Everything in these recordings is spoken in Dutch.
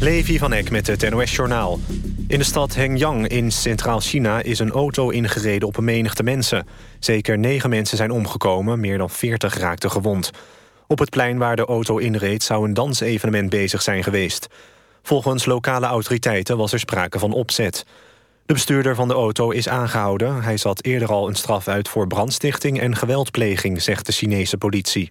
Levi van Eck met het NOS-journaal. In de stad Hengyang in Centraal China is een auto ingereden op een menigte mensen. Zeker negen mensen zijn omgekomen, meer dan veertig raakten gewond. Op het plein waar de auto inreed zou een dansevenement bezig zijn geweest. Volgens lokale autoriteiten was er sprake van opzet. De bestuurder van de auto is aangehouden. Hij zat eerder al een straf uit voor brandstichting en geweldpleging, zegt de Chinese politie.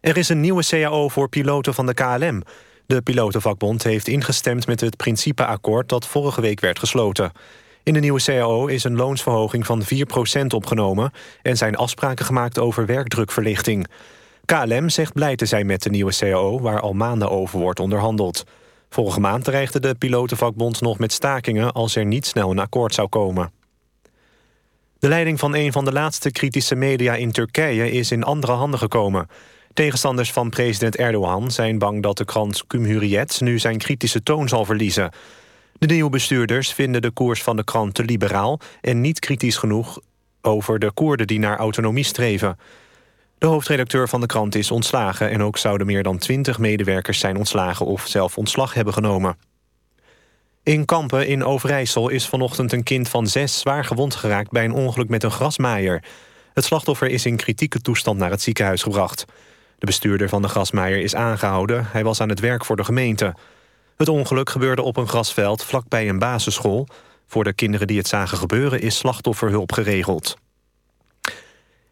Er is een nieuwe CAO voor piloten van de KLM. De pilotenvakbond heeft ingestemd met het principeakkoord dat vorige week werd gesloten. In de nieuwe CAO is een loonsverhoging van 4% opgenomen... en zijn afspraken gemaakt over werkdrukverlichting. KLM zegt blij te zijn met de nieuwe CAO... waar al maanden over wordt onderhandeld. Vorige maand dreigde de pilotenvakbond nog met stakingen... als er niet snel een akkoord zou komen. De leiding van een van de laatste kritische media in Turkije... is in andere handen gekomen... Tegenstanders van president Erdogan zijn bang dat de krant Cumhuriyet nu zijn kritische toon zal verliezen. De nieuwe bestuurders vinden de koers van de krant te liberaal... en niet kritisch genoeg over de Koerden die naar autonomie streven. De hoofdredacteur van de krant is ontslagen... en ook zouden meer dan twintig medewerkers zijn ontslagen... of zelf ontslag hebben genomen. In Kampen in Overijssel is vanochtend een kind van zes... zwaar gewond geraakt bij een ongeluk met een grasmaaier. Het slachtoffer is in kritieke toestand naar het ziekenhuis gebracht. De bestuurder van de grasmaaier is aangehouden. Hij was aan het werk voor de gemeente. Het ongeluk gebeurde op een grasveld vlakbij een basisschool. Voor de kinderen die het zagen gebeuren is slachtofferhulp geregeld.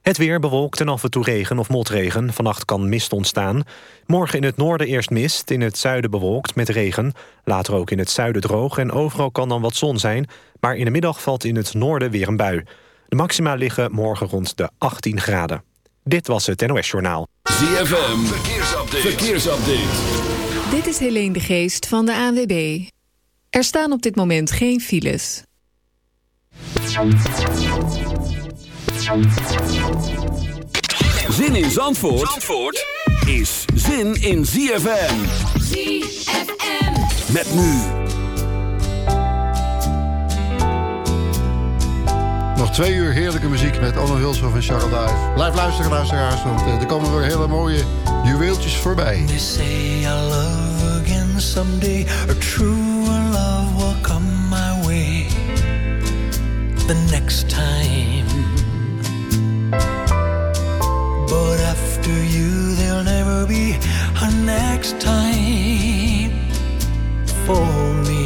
Het weer bewolkt en af en toe regen of motregen. Vannacht kan mist ontstaan. Morgen in het noorden eerst mist, in het zuiden bewolkt met regen. Later ook in het zuiden droog en overal kan dan wat zon zijn. Maar in de middag valt in het noorden weer een bui. De maxima liggen morgen rond de 18 graden. Dit was het NOS Journaal. ZFM, verkeersupdate. verkeersupdate. Dit is Helene de Geest van de ANWB. Er staan op dit moment geen files. Zin in Zandvoort, Zandvoort is zin in ZFM. ZFM. Met nu Nog twee uur heerlijke muziek met Onno Hulshoff en Charles Duif. Blijf luisteren, luisteraars, want uh, er komen weer hele mooie juweeltjes voorbij. They say I love again someday. A true love will come my way. The next time. But after you, there'll never be a next time for me.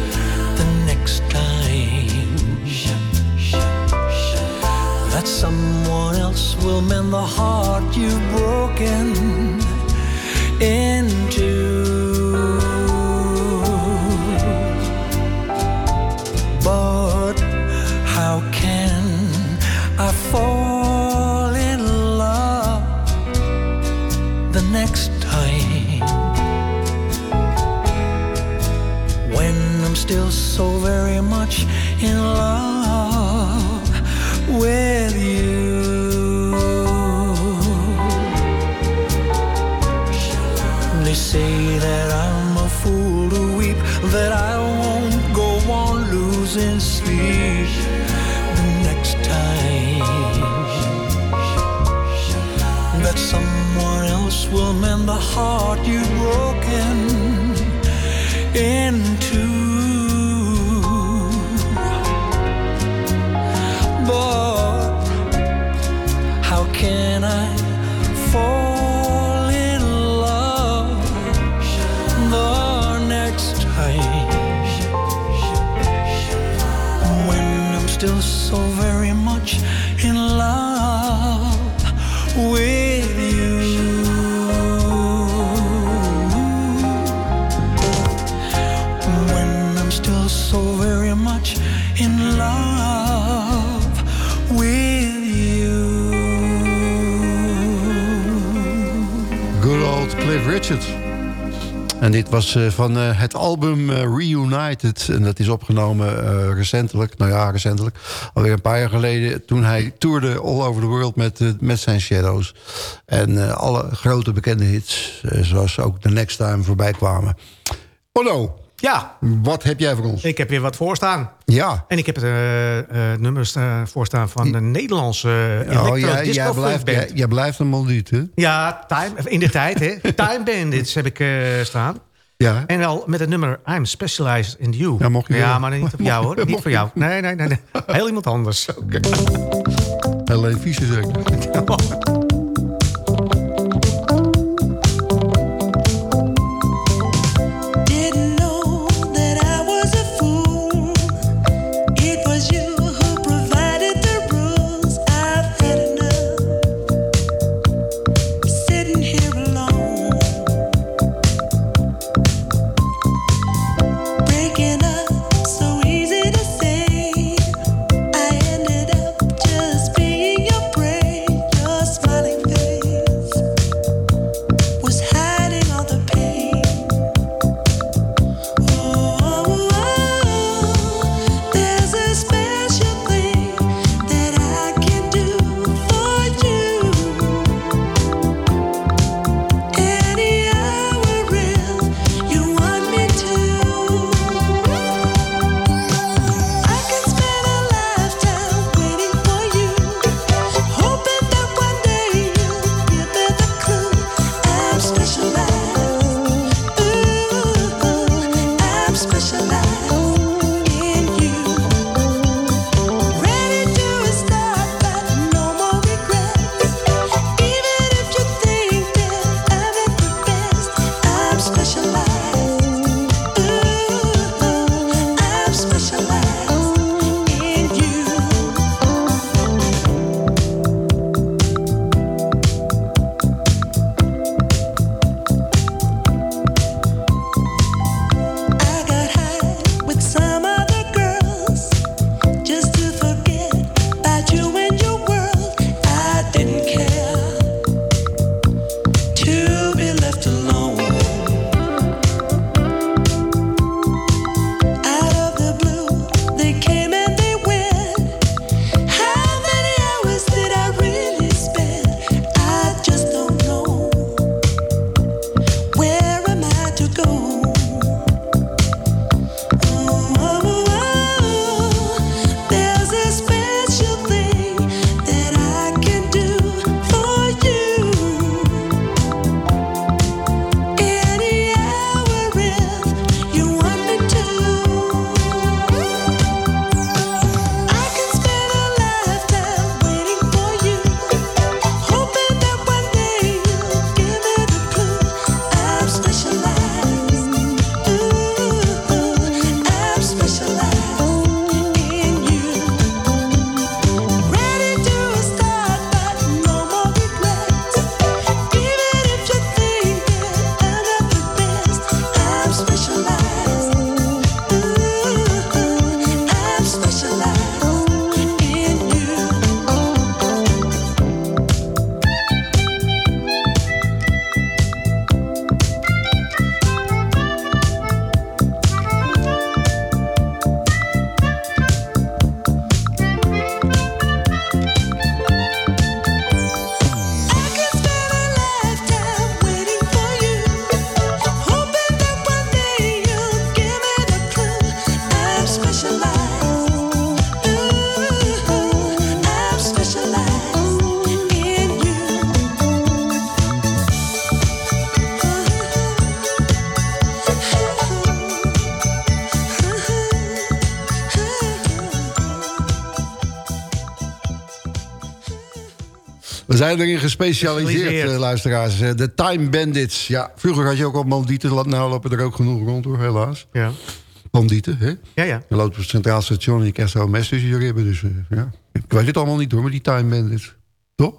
someone else will mend the heart you've broken into. Van uh, het album uh, Reunited. En dat is opgenomen recentelijk. Nou ja, recentelijk. Alweer een paar jaar geleden. Toen hij toerde all over the world met, met zijn Shadows. En alle grote bekende hits. zoals ook The Next Time voorbij kwamen. Onno, ja. Wat heb jij voor ons? Ik heb weer wat voorstaan. Ja. En ik heb het nummers voorstaan van de Nederlandse uh, oh, jij, jij, blijft, jij, jij, blijft een moldiet, hè? Ja, time, in de tijd, hè. Time Bandits heb ik staan. Ja. En wel met het nummer I'm Specialized in You. Ja, mocht je ja maar niet voor jou, hoor. Niet voor jou. Nee, nee, nee. nee. Heel iemand anders. Oké. Okay. Vieze zeker. Zijn erin gespecialiseerd, uh, luisteraars. Eh, de Time Bandits. Ja, vroeger had je ook al bandieten. Nou lopen er ook genoeg rond, hoor, helaas. Ja. Bandieten, hè? Ja, ja. Je loopt op het Centraal Station en je krijgt zo een mes tussen je ribben. Dus uh, ja. Ik weet het allemaal niet, hoor, maar die Time Bandits. Toch?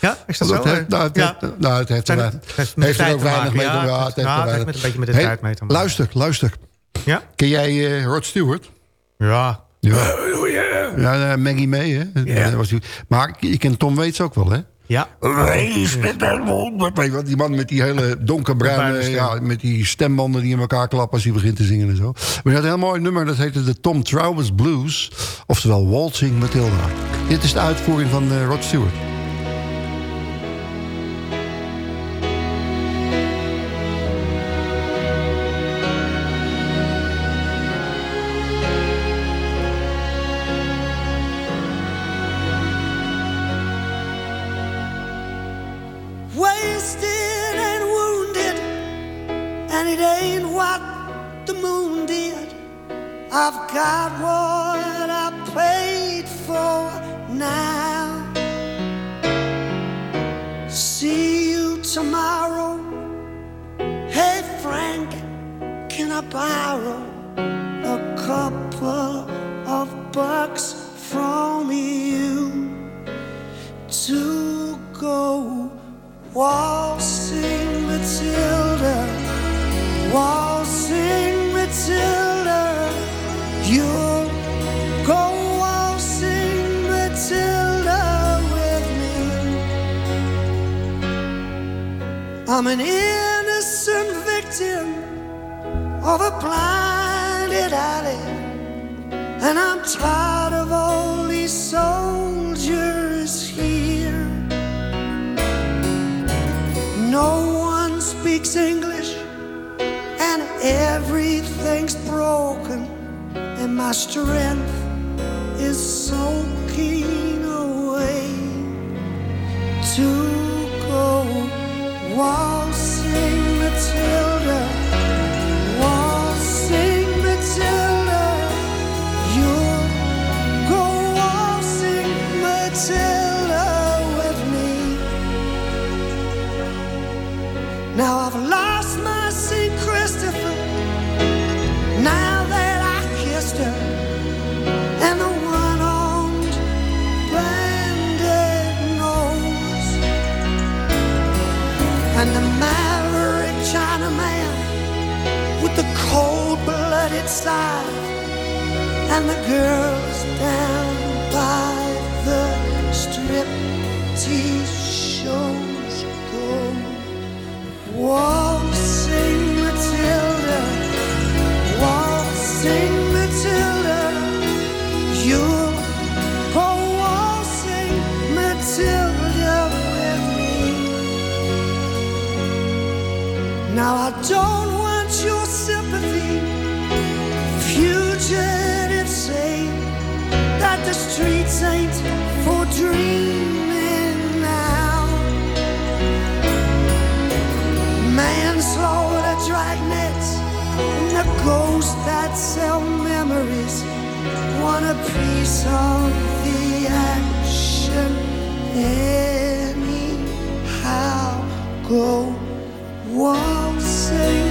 Ja, is dat, zo? Heeft, nou, het ja. heeft, nou, het heeft, er, heeft, heeft er ook weinig mee te maken. Ja, het heeft nou, het met een beetje met de hey, tijd mee te maken. Luister, luister. Ja? Ken jij uh, Rod Stewart? Ja. Ja, ja Maggie May, hè? Ja. Was die, maar je kent Tom Waits ook wel, hè? Ja. Wees met mijn wonder. Weet je wat, Die man met die hele donkerbruine... Ja, met die stembanden die in elkaar klappen als hij begint te zingen en zo. Maar hij had een heel mooi nummer, dat heette de Tom Towers Blues. Oftewel Waltzing Matilda. Dit is de uitvoering van eh, Rod Stewart. I borrow a couple of bucks from you to go? Waltzing Matilda, waltzing Matilda, you'll go waltzing Matilda with me. I'm an innocent victim of a blinded alley, and I'm tired of all these soldiers here. No one speaks English, and everything's broken, and my strength is soaking away to go waltzing cold-blooded side, and the girls down by the strip-tease shows go. Waltzing Matilda, waltzing Matilda, you'll go waltzing Matilda with me. Now I don't for dreaming now. And the ghosts that sell memories want a piece of the action anyhow. Go waltzing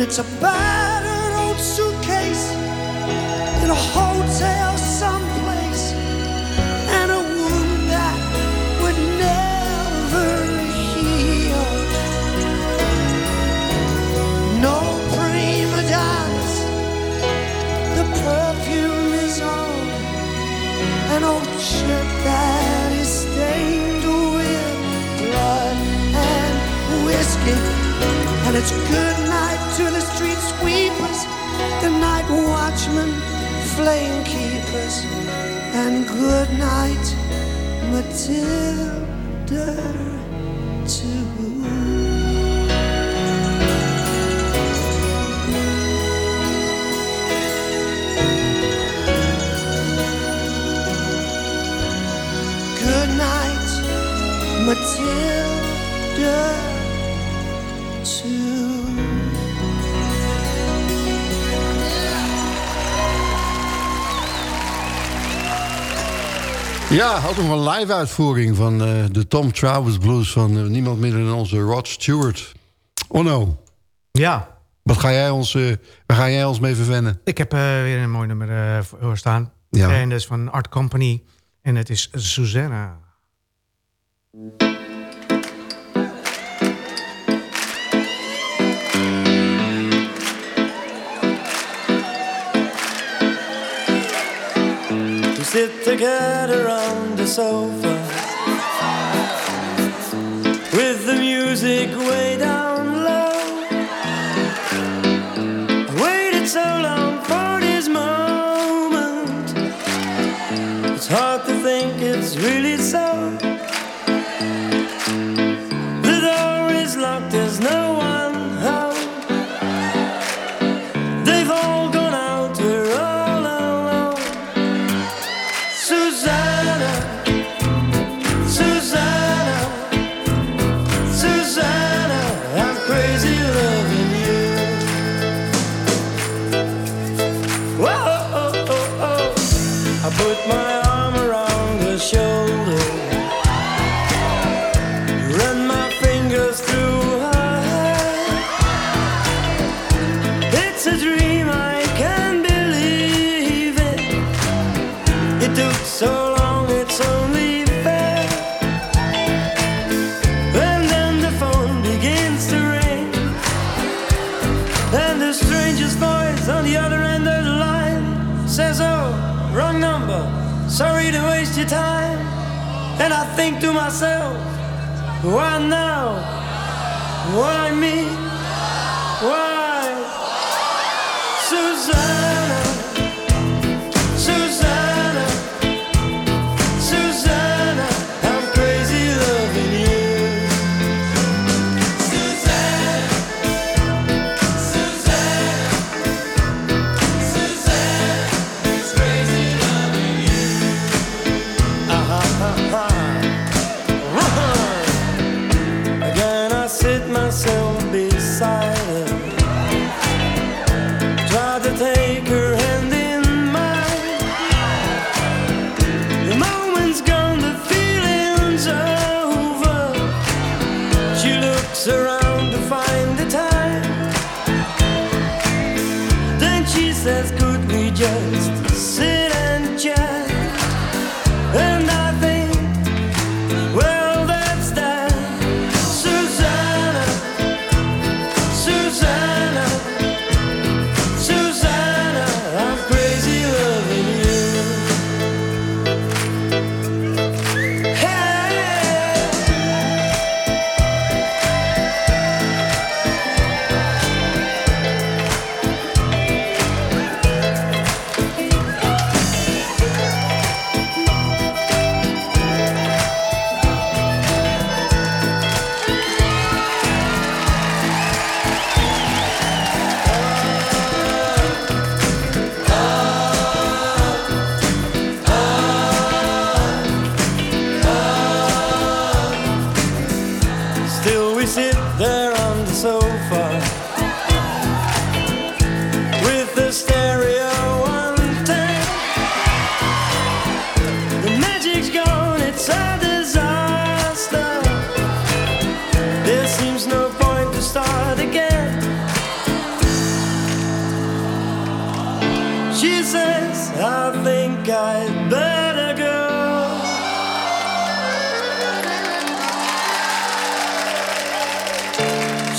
and it's a battered old suitcase in a hotel someplace, and a wound that would never heal. No prima donnas, the perfume is on an old shirt that is stained with blood and whiskey. And it's good sweepers, the night watchmen, flame keepers, and good night, Matilda, too. Matilda, Ja, ook nog een live uitvoering van eh, de Tom Towers Blues... van eh, niemand minder dan onze Rod Stewart. Onno, Ja, wat ga jij ons, eh, waar ga jij ons mee verwennen? ik heb weer een mooi nummer voor staan. Ja. En dat is van Art Company. En het is Susanna. together on the sofa. think to myself, why not?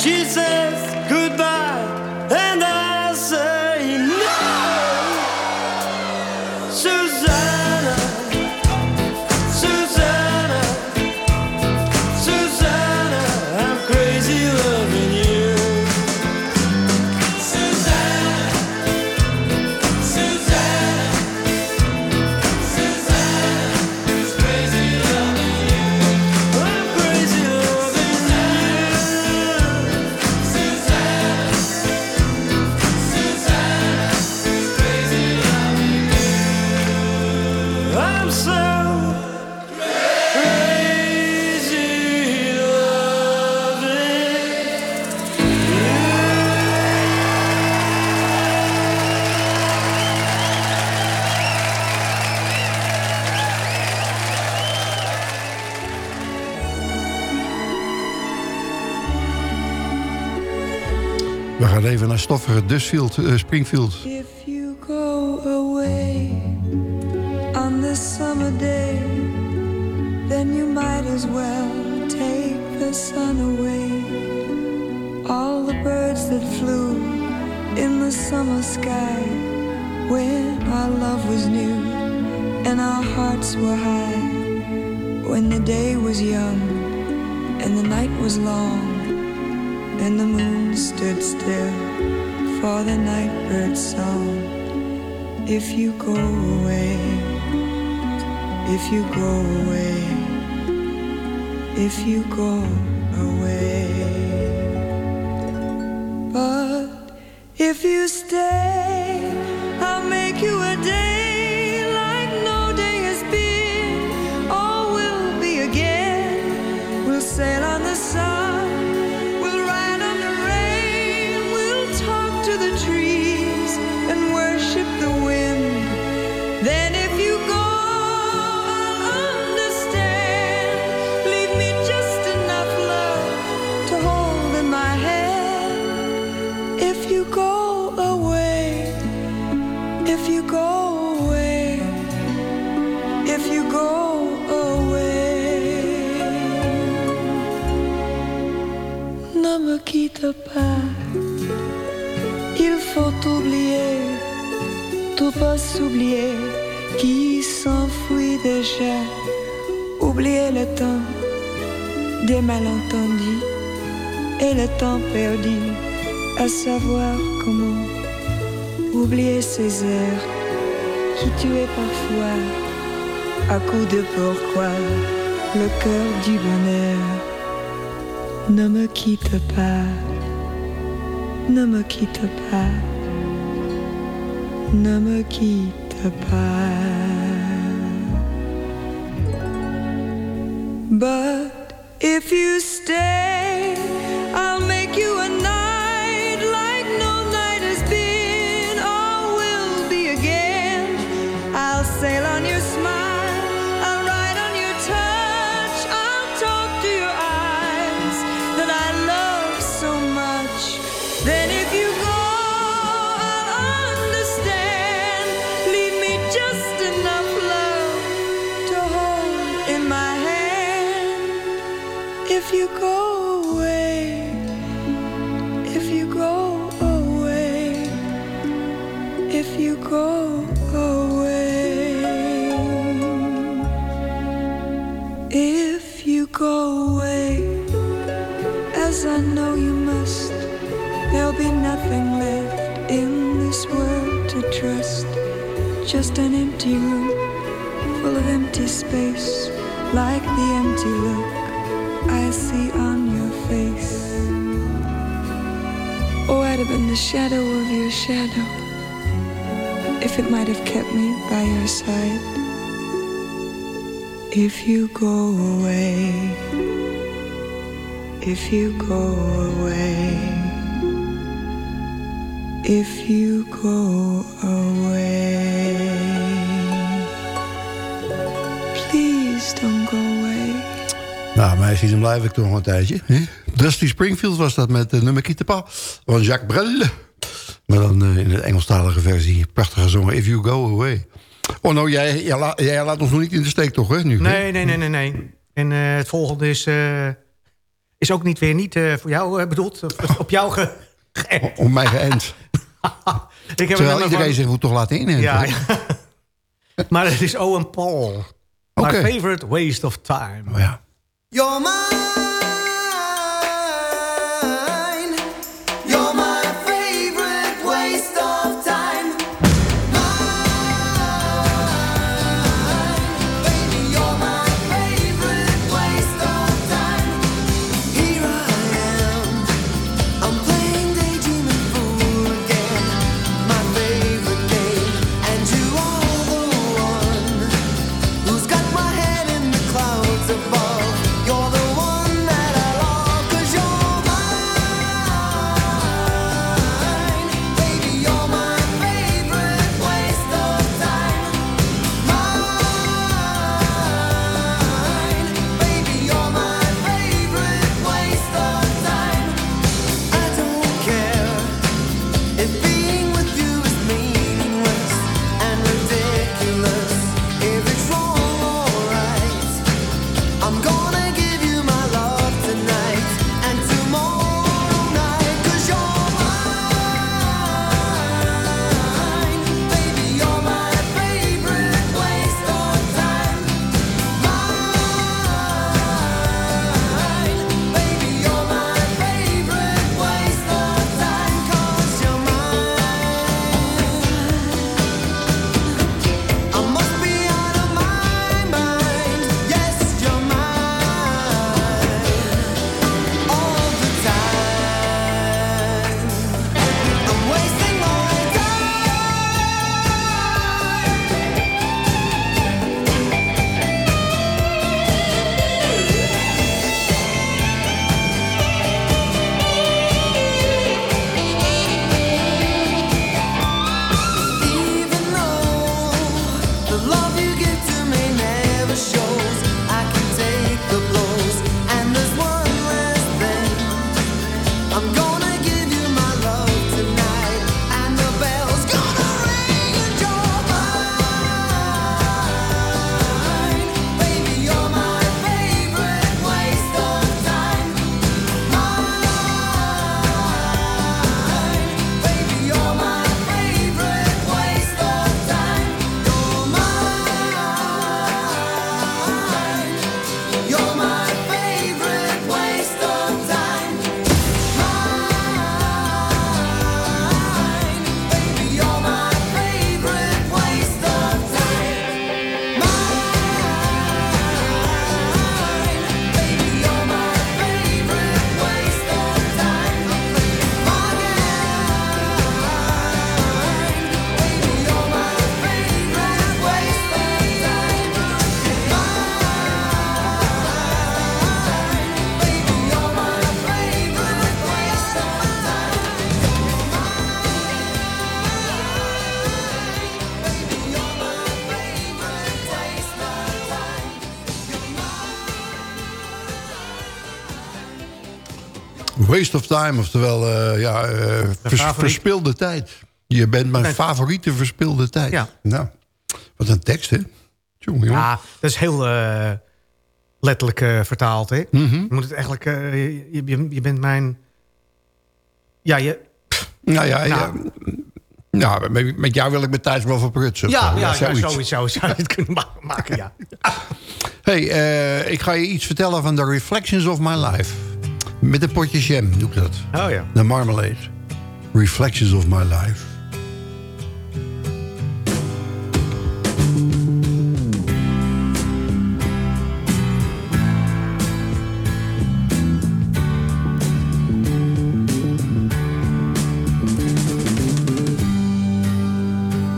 she said. stoffige Dusfield, uh, eh, Springfield. If you go away on this summer day, then you might as well take the sun away. All the birds that flew in the summer sky when our love was new and our hearts were high, when the day was young and the night was long and the moon stood still for the night bird's song. If you go away, if you go away, if you go away. But if you stay, quitte pas, ne me quitte pas. But if you If you go away, if you go away, if you go away, if you go away, as I know you must, there'll be nothing left in this world to trust. Just an empty room full of empty space, like the empty look see on your face. Oh, I'd have been the shadow of your shadow if it might have kept me by your side. If you go away, if you go away, if you go Nou, meisjes, dan blijf ik toch nog een tijdje. Dusty Springfield was dat met de nummer Pas van Jacques Brel. Maar dan eh, in de Engelstalige versie. Prachtig gezongen, If You Go Away. Oh, nou, jij, jij, la- jij laat ons nog niet in de steek, toch, hè? Nu, hè? Nee, nee, nee, nee. nee. En eh, het volgende is, eh, is ook niet weer niet eh, voor jou eh, bedoeld. Of, op jou ge... ge- Om mij geënt. Ik heb Terwijl iedereen van- zich moet toch laten inenten. Ja, maar het is Owen Paul. My favorite waste of time. Oh, ja. You're mine. Waste of time, oftewel eh, ja, eh, vers- verspilde tijd. Je bent mijn favoriete verspilde tijd. Ja. Nou, wat een tekst, hè? Ja, dat is heel eh, letterlijk vertaald. Hè? Mhm. Je moet het eigenlijk... je, je, je bent mijn... Ja, je, Nou ja, ja, Nou. ja met, met jou wil ik mijn tijd wel verprutsen. ja, ja, ja, zoiets zou, je het kunnen ma- maken. Ja. Hey, ik ga je iets vertellen van The Reflections of My Life. Met een potje jam doe ik dat. Oh ja. De marmalade. Reflections of My Life.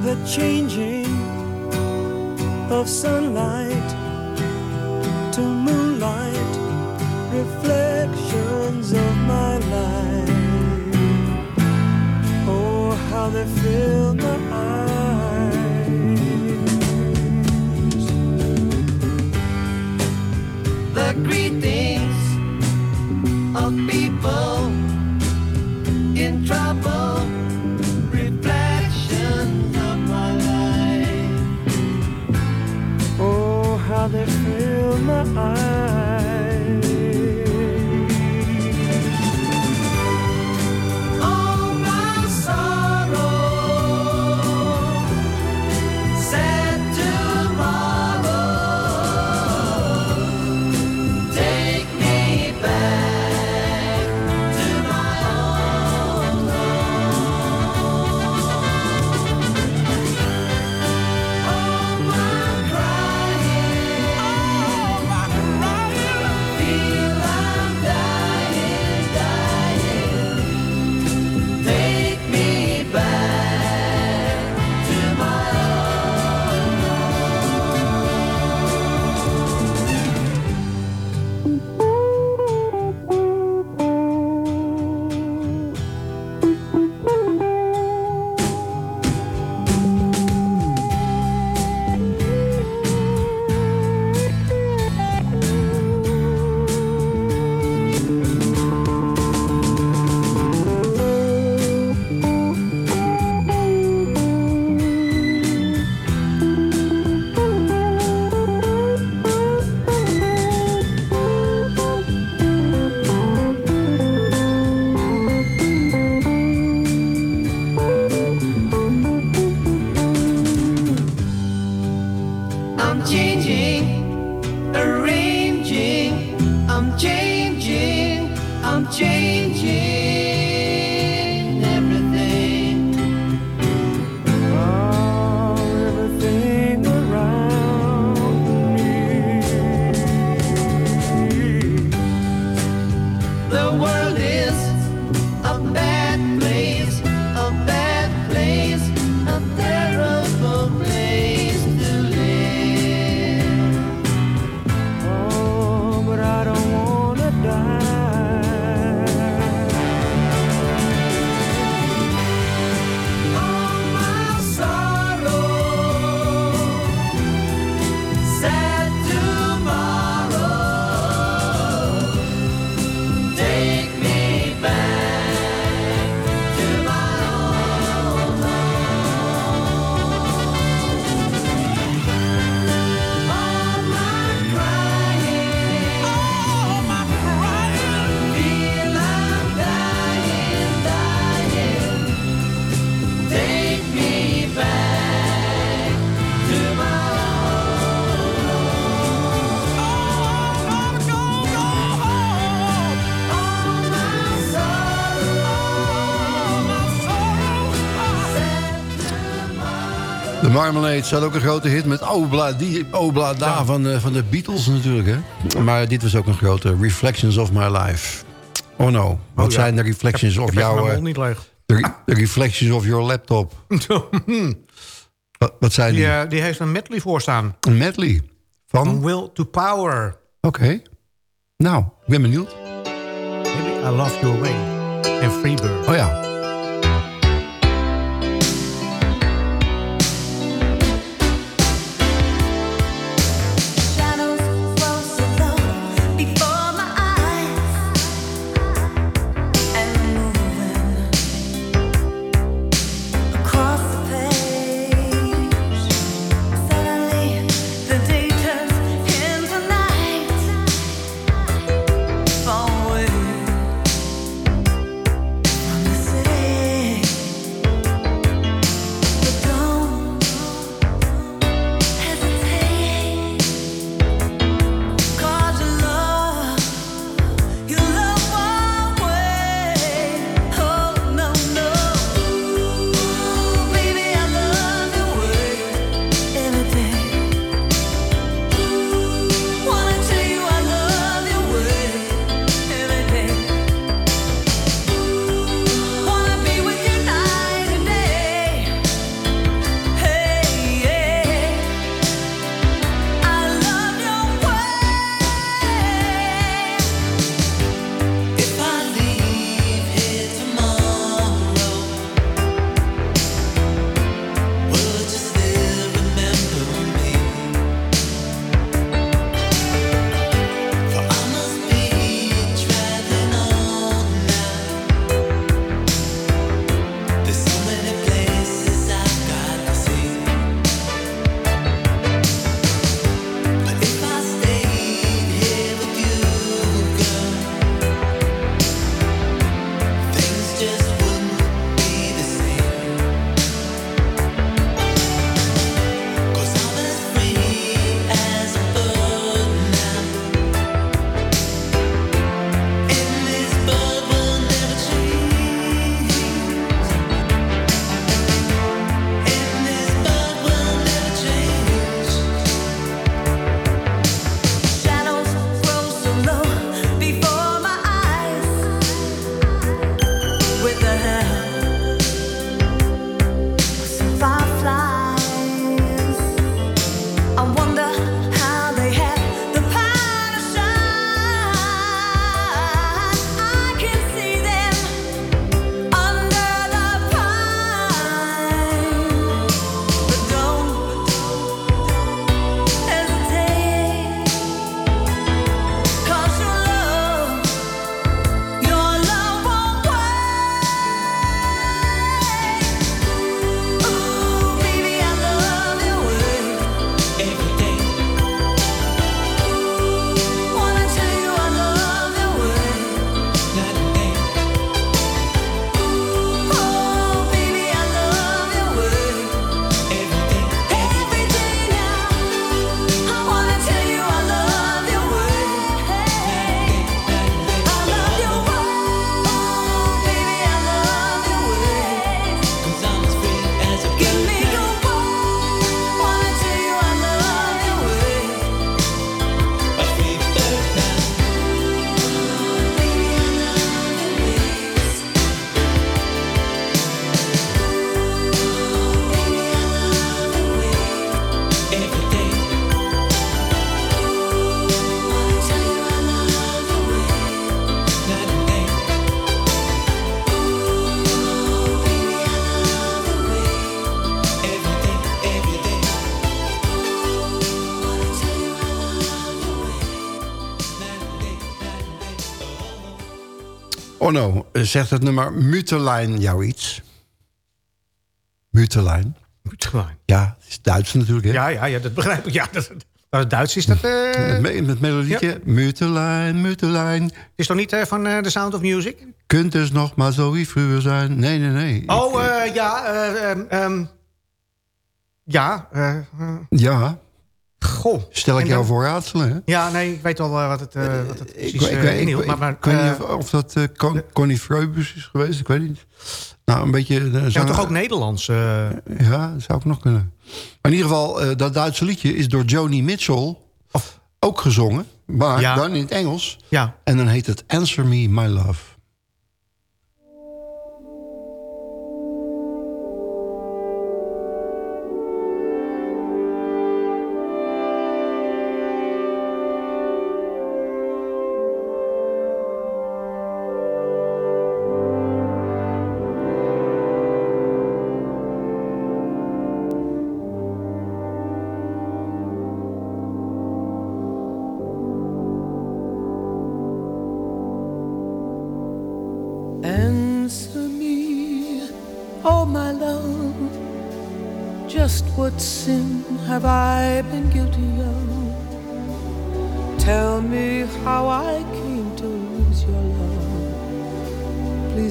the changing of sunlight to moonlight, they fill my Marmalade staat ook een grote hit met Obla, die, Obla Da van, de, van de Beatles natuurlijk. Hè? Maar dit was ook een grote Reflections of My Life. Oh no, wat Oh ja. zijn de reflections of jouw... eh, niet leeg. de, re- de reflections of your laptop? Wat, wat zijn die? Die, eh, die heeft een medley voor staan. Een medley van... From Oké. Will to Power. Nou, ik ben benieuwd. Maybe I Love You Away. En Freebird. Oh ja. Onno, eh, zegt het nummer Mutelijn jou iets? Mutelijn? Mutelijn. Ja, het is Duits natuurlijk, hè? Ja, ja, ja, dat begrijp ik. Ja, dat, dat Duits is dat... eh, Met, me- met melodietje. Mutelijn, Mutelijn. is toch niet eh, van eh, The Sound of Music? Kunt dus nog maar zo wie vroeger zijn. Nee, nee, nee. Oh, ja. ehm, ja. Ja, goh. stel ik jou dan- voor raadselen, hè? Ja, nee, ik weet al eh, wat het, eh, wat het Ik, precies ik, ik, ik- inhield. ik- Maar, maar, ik weet niet of, dat Con- Connie Freubus is geweest. Ik weet niet. Nou, een beetje... ja, zanger- toch ook Nederlands? Ja, dat zou ook nog kunnen. Maar in ieder geval, dat Duitse liedje is door Joni Mitchell ook gezongen. Maar Ja. dan in het Engels. ja. En dan heet het Answer Me, My Love.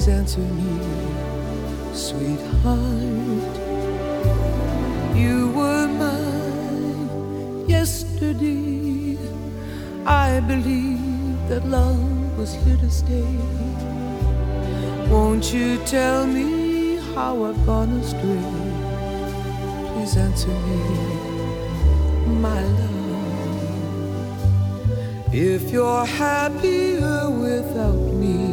Please answer me, sweetheart. You were mine yesterday. I believed that love was here to stay. Won't you tell me how I've gone astray? Please answer me, my love. If you're happier without me,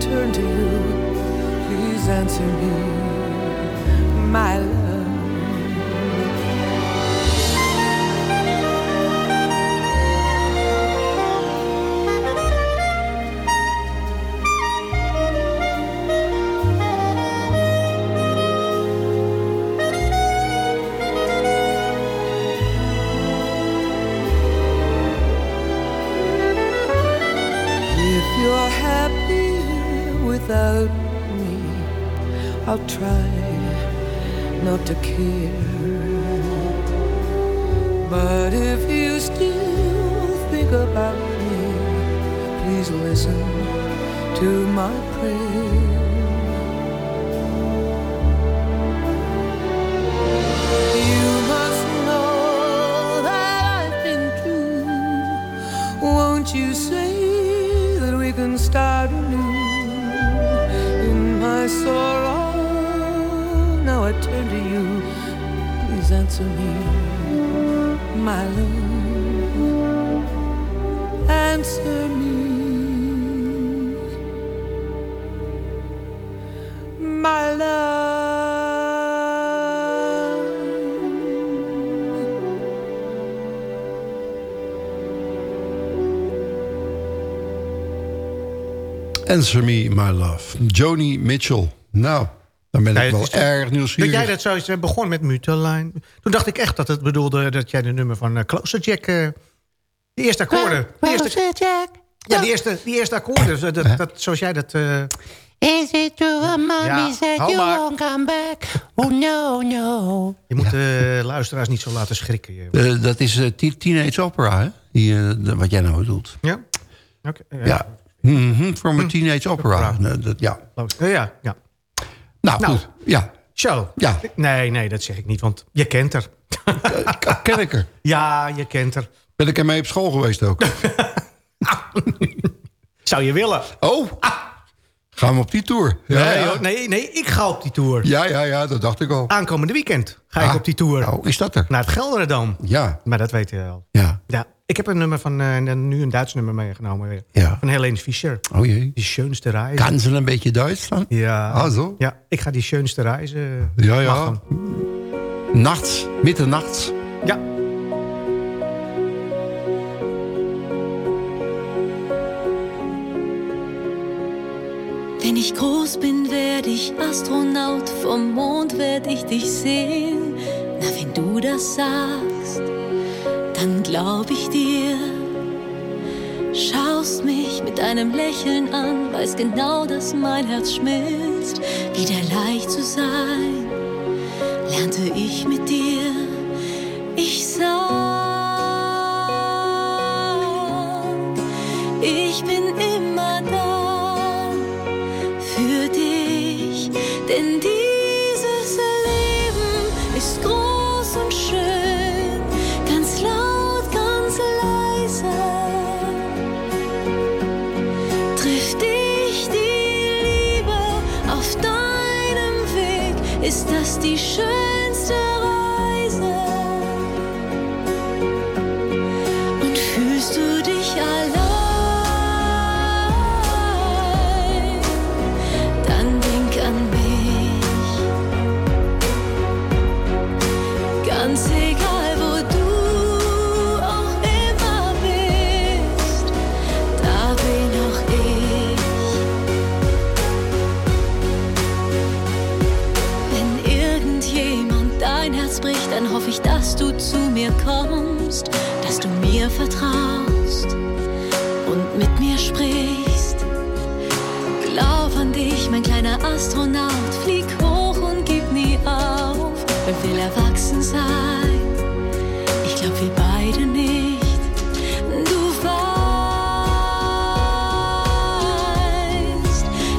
Turn to you. Please answer me, my love. I'll try not to care. But if you still think about me, please listen to my prayer. Answer Me, My Love. Joni Mitchell. Nou, dan ben ik Nee, wel is erg Dat nieuwsgierig. jij dat zoiets begon met Mutelijn. Toen dacht ik echt dat het bedoelde dat jij de nummer van uh, Closer Jack... eh, de eerste akkoorden. De eerste, ja, die eerste, die eerste akkoorden. zo Dat, dat, zoals jij dat... eh, Is it true that mommy Ja, said you maar. won't come back? Oh no, no. je moet de luisteraars niet zo laten schrikken. Eh, dat is eh, Te- Teenage Opera, hè? Die, wat jij nou bedoelt. Ja? Oké. eh, Ja. Mhm, From a Teenage Opera. Opera. Nou, dat, ja. eh, ja, ja. Nou, Nou. goed. Ja. Zo. Ja. Nee, nee, dat zeg ik niet, want je kent haar. K- Ken ik er. Ja, je kent haar. Ben ik ermee op school geweest ook. Zou je willen? Oh, gaan we op die tour? Ja, nee, ja. nee, nee, ik ga op die tour. ja, ja, ja, dat dacht ik al. Aankomende weekend ga ik Ah, op die tour. Nou, is dat er? Naar het Gelderdam. Ja, Maar dat weet je wel. ja. Ja. Ik heb een nummer van, eh, en nu een Duits nummer meegenomen weer. Ja. Van Helene Fischer. Oh jee. Die schönste reis. Kan ze een beetje Duits dan? Ja. Ah, zo? Ja, ik ga die schönste reizen Ja, ja. machen. Nachts, middernachts. Ja. Wenn ich groß bin, werde ich Astronaut, vom Mond werde ich dich sehen. Na, wenn du das sagst, dann glaub ich dir. Schaust mich mit einem Lächeln an, weiß genau, dass mein Herz schmilzt. Wieder leicht zu sein, lernte ich mit dir. Ich sag, ich bin should vertraust und mit mir sprichst. Glaub an dich, mein kleiner Astronaut, flieg hoch und gib nie auf. Wer will erwachsen sein? Ich glaub, wir beide nicht. Du weißt,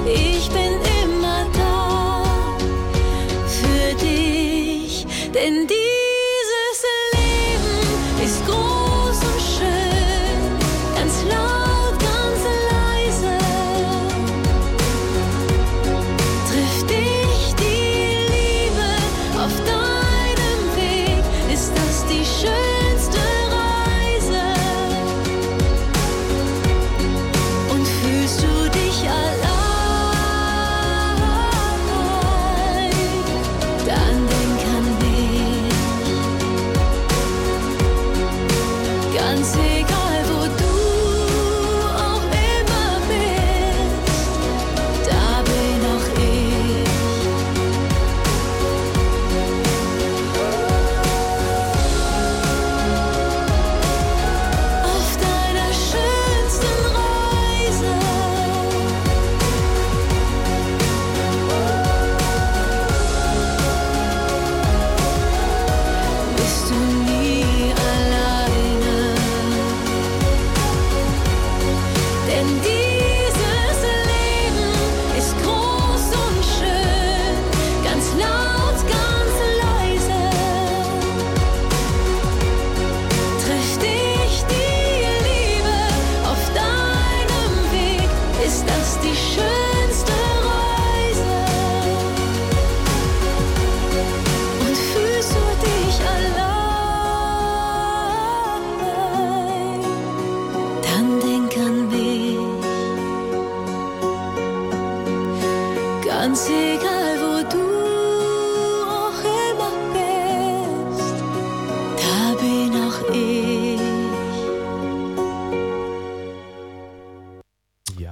ich bin immer da für dich, denn dieses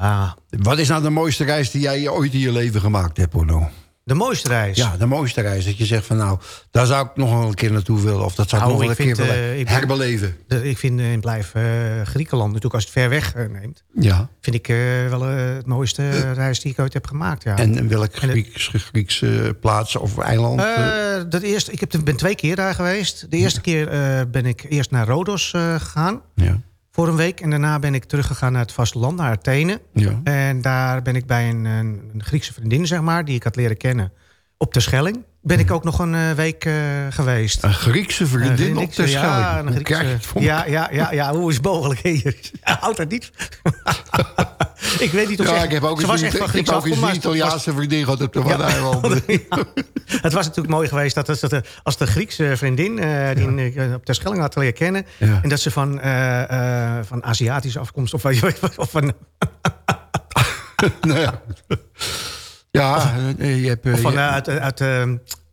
Ja, Wat is nou de mooiste reis die jij ooit in je leven gemaakt hebt, Porno? de mooiste reis. Ja, de mooiste reis. Dat je zegt van nou, daar zou ik nog wel een keer naartoe willen. Of dat zou ik Nou, nog wel een keer willen eh, ik herbeleven. Ik vind eh, in blijf eh, Griekenland, natuurlijk als het ver weg neemt... Ja. vind ik wel het mooiste reis die ik ooit heb gemaakt. Ja. En in welk En het- Grieks, Griekse plaats of eiland? dat eerste, ik heb, ben twee keer daar geweest. De eerste keer ben ik eerst naar Rodos gegaan. ja. Voor een week. En daarna ben ik teruggegaan naar het vasteland, naar Athene. Ja. En daar ben ik bij een, een, een Griekse vriendin, zeg maar... die ik had leren kennen op de Schelling. Ben ik ook nog een eh, week eh, geweest. Een Griekse vriendin Een op de Schelling. Ja, een Griekse, ja, ja, ja, ja, hoe is het mogelijk? Houdt dat niet. Ik weet niet of Ja, ze- ik heb ook ze was echt van ik Grieks afkomst, een Italiaanse vriendin gehad op de Waddeneilanden. Het was natuurlijk mooi geweest dat, dat, dat als de Griekse vriendin... eh, die ik op Terschelling had leren kennen... En dat ze van, eh, eh, van Aziatische afkomst... of, of van, nou ja. Ja, eh, je hebt... eh, of van je- eh, uit, uit eh,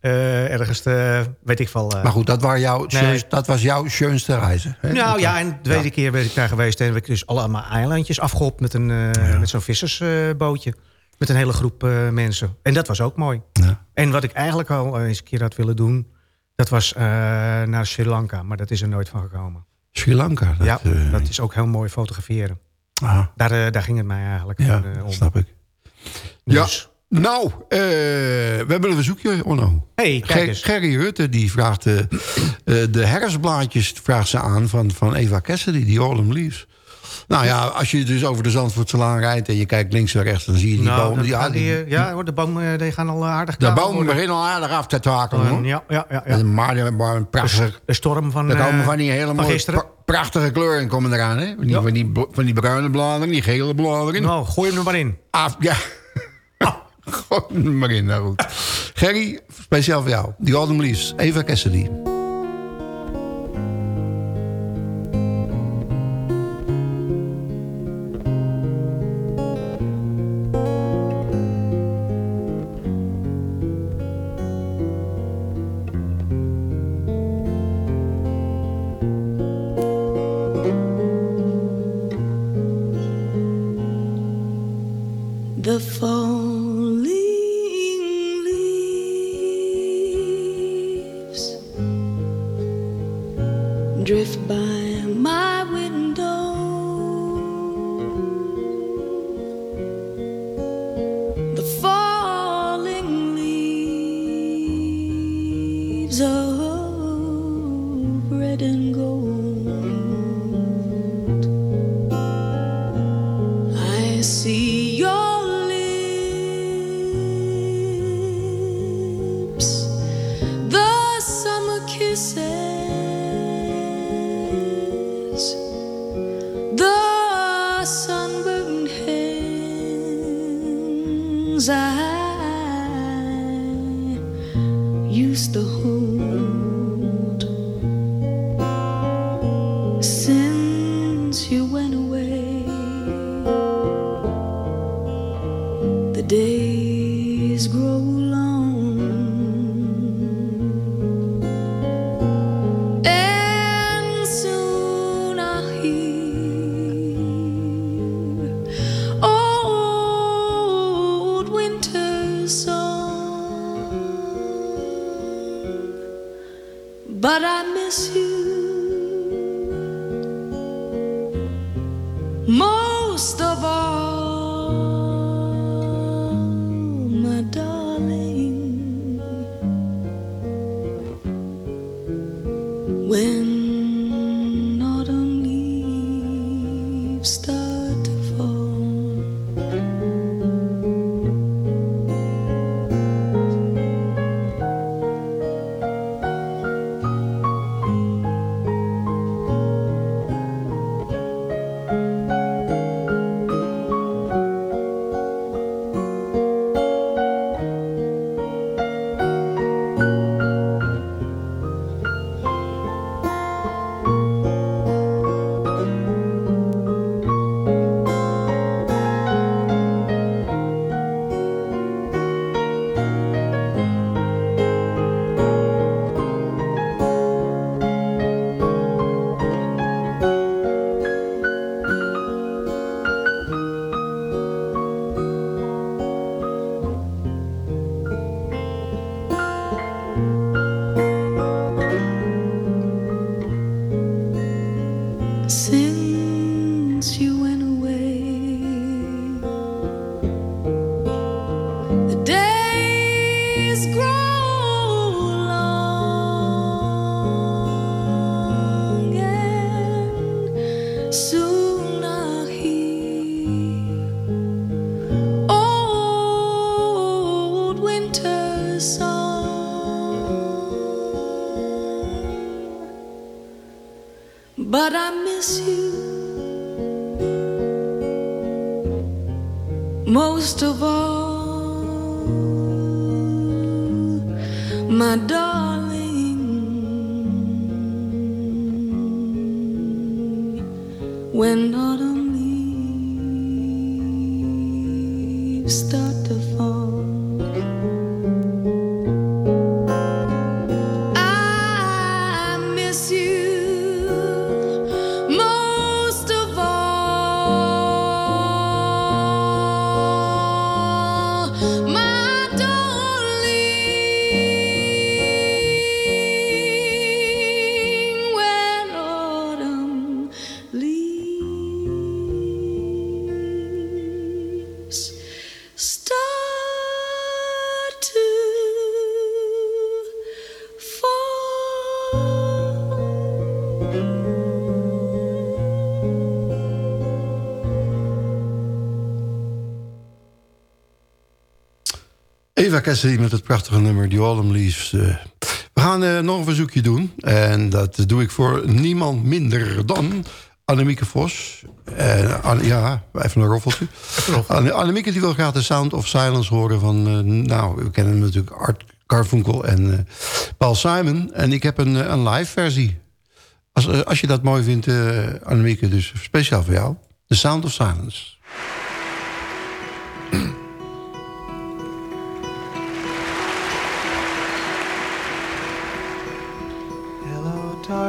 eh, ergens, de, weet ik veel... eh. maar goed, dat, waren jouw, Nee. schönste- dat was jouw schoonste reizen. hè? Nou ja, en de tweede keer ben ik daar geweest... en heb ik dus allemaal eilandjes afgehopt met, een, eh, met zo'n vissersbootje. met een hele groep eh, mensen. En dat was ook mooi. Ja. En wat ik eigenlijk al eens een keer had willen doen... dat was eh, naar Sri Lanka, maar dat is er nooit van gekomen. Sri Lanka. Dat, ja, eh, dat is ook heel mooi fotograferen. ah, Daar, eh, daar ging het mij eigenlijk ja, eh, om. snap ik. Dus. Nou, eh, we hebben een verzoekje, Onno. hey, kijk Ger- eens. Gerry Rutte die vraagt eh, eh, de herfstblaadjes vraagt ze aan van, van Eva Cassidy, die Autumn Leaves. Nou ja, als je dus over de Zandvoortselaan rijdt en je kijkt links en rechts, dan zie je die Nou, bomen. Die, ja, die, ja, hoor, de bomen die gaan al aardig de bomen worden. beginnen al aardig af te takelen. Eh, hoor. ja, ja, ja. Maar, maar een prachtig, De storm van, er komen van die hele van mooie, pra- prachtige kleuren komen eraan. Hè? Van, die, Ja. van, die, van die bruine bladeren, die gele bladeren. Nou, gooi hem er maar in. Af, ja. Gooi maar in. Gerry, speciaal voor jou. Die Autumn Leaves, Eva Cassidy. But I miss you but I miss you most of all, my darling. When not Eva Cassidy met het prachtige nummer The Autumn Leaves. Eh, we gaan eh, nog een verzoekje doen. En dat doe ik voor niemand minder dan Annemieke Vos. En, ja, even een roffeltje. Anne- Annemieke die wil graag de Sound of Silence horen van... eh, nou, we kennen hem natuurlijk Art Carfunkel en Paul Simon. En ik heb een, een live versie. Als, als je dat mooi vindt, Annemieke, dus speciaal voor jou. The Sound of Silence.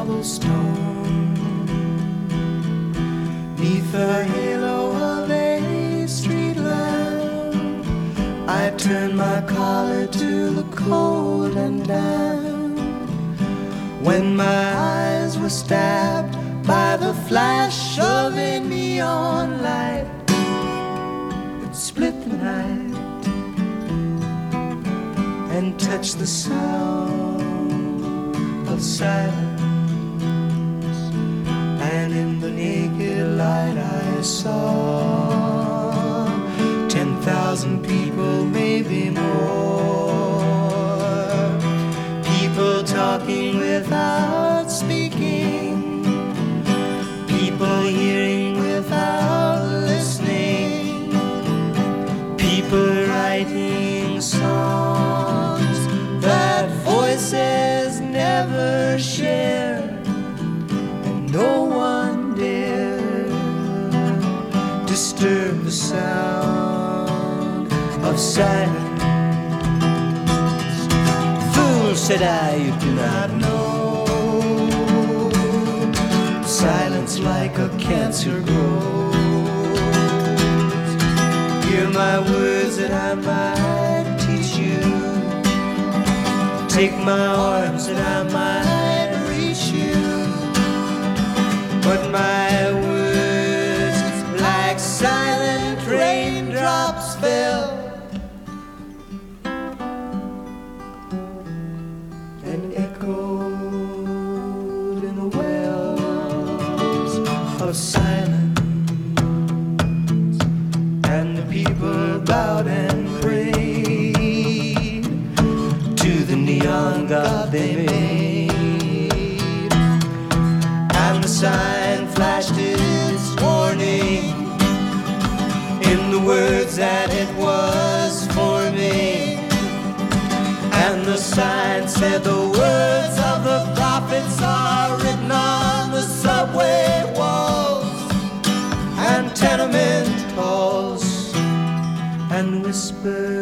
cobblestone, of a street. I turned my collar to the cold and damp when my eyes were stabbed by the flash of a neon light that split the night and touched the sound of silence. song. Silence. Fool, said I, you do not know. Silence like a cancer grows. Hear my words that I might teach you. Take my arms that I might said the words of the prophets are written on the subway walls and tenement halls and whispered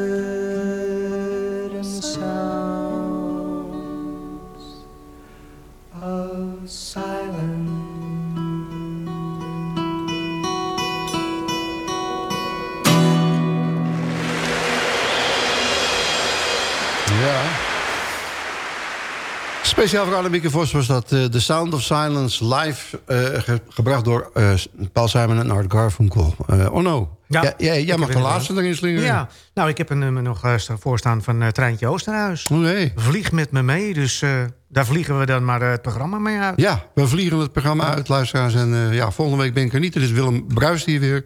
Speciaal voor Annemieke Vos was dat eh, The Sound of Silence live eh, ge- gebracht door eh, Paul Simon en Art Garfunkel. Oh no. Ja, Ja, jij, mag de laatste erin slingeren. Ja, nou, ik heb een nummer nog voorstaan van Treintje Oosterhuis. Oh, nee. Vlieg met me mee, dus daar vliegen we dan maar het programma mee uit. Ja, we vliegen het programma uit, luisteraars. En ja, volgende week ben ik er niet. Er is Willem Bruis hier weer.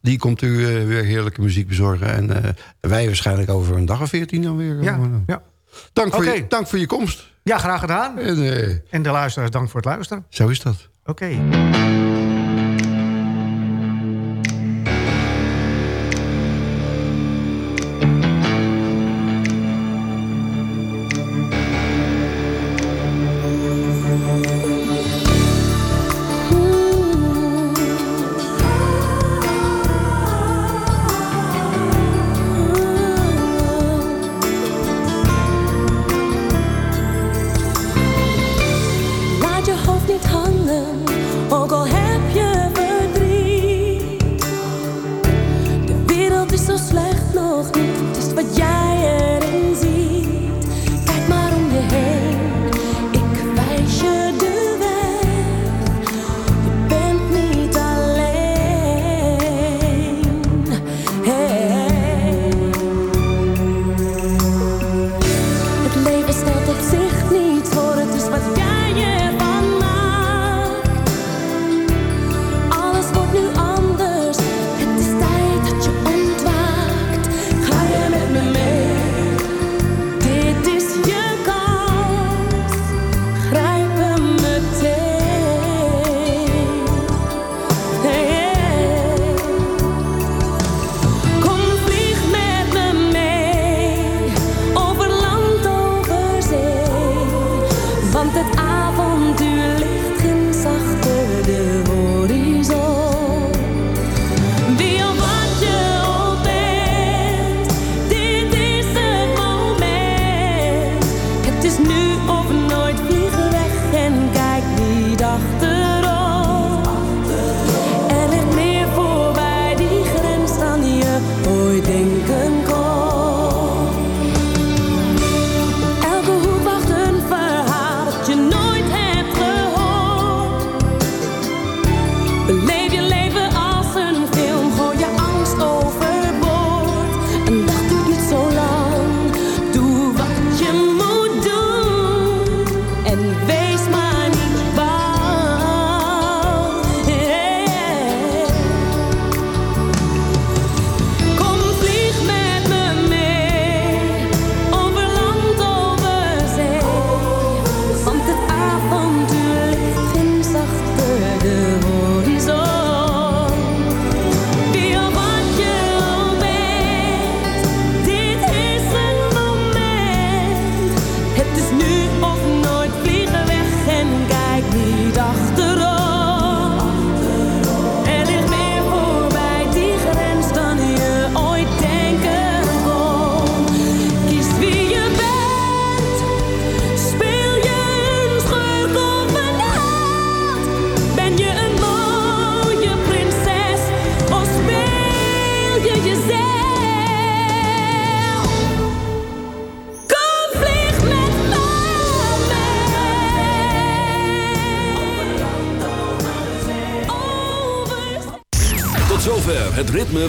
Die komt u weer heerlijke muziek bezorgen. En wij waarschijnlijk over een dag of veertien dan weer. Ja, ja. Dank, voor je, dank voor je komst. Ja, graag gedaan. En, eh, En de luisteraars, dank voor het luisteren. zo is dat. Oké. Het is nu of nooit, vlieg weg en kijk niet achterom.